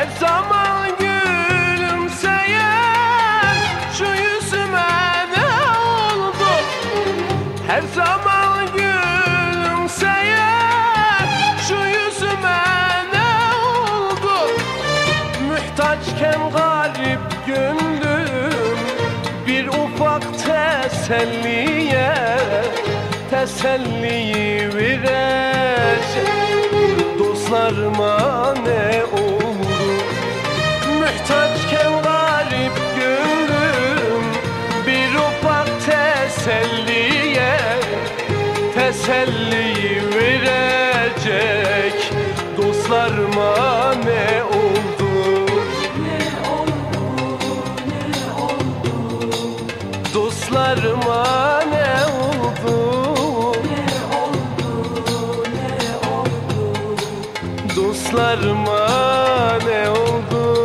Her zaman gülümseyen şu yüzüme ne oldu? Her zaman gülümseyen şu yüzüme ne oldu? Muhtaçken garip gündüm bir ufak teselliye teselliyi verecek dostlarım teselliye Teselliyi verecek Dostlarıma ne oldu Dostlarıma ne oldu? Dostlarıma ne oldu? Dostlarıma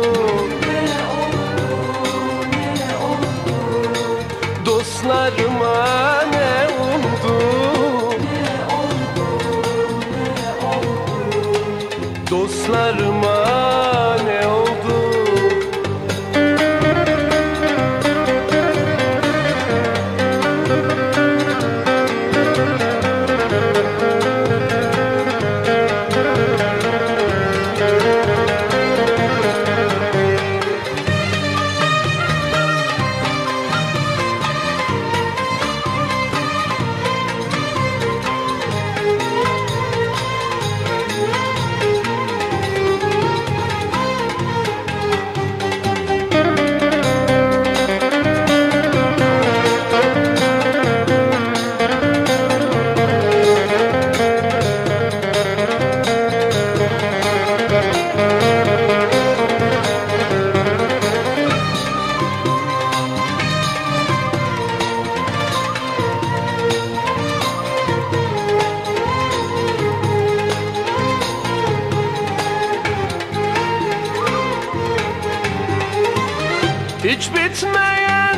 Hiç bitmeyen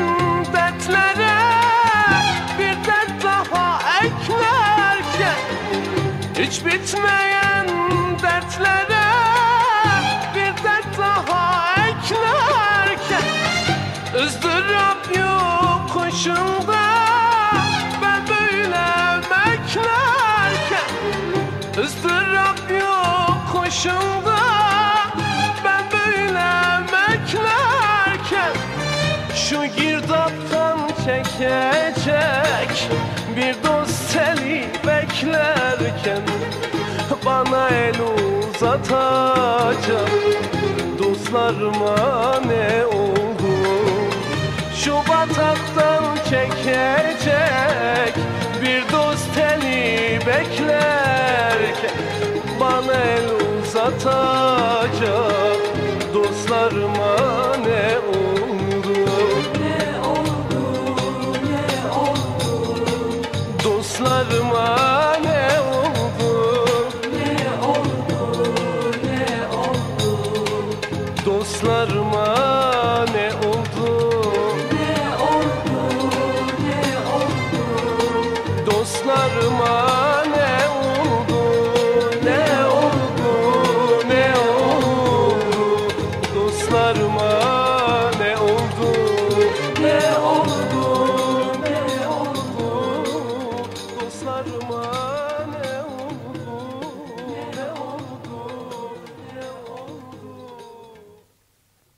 dertlere bir dert daha eklerken Hiç bitmeyen dertlere bir dert daha eklerken ızdırap yokuşunda ben böyle beklerken ızdırap yokuşunda ben çekecek bir dost eli beklerken Bana el uzatacak. Dostlarıma ne oldu? Şu bataktan çekecek bir dost eli beklerken Bana el uzatacak Dostlarıma ne oldu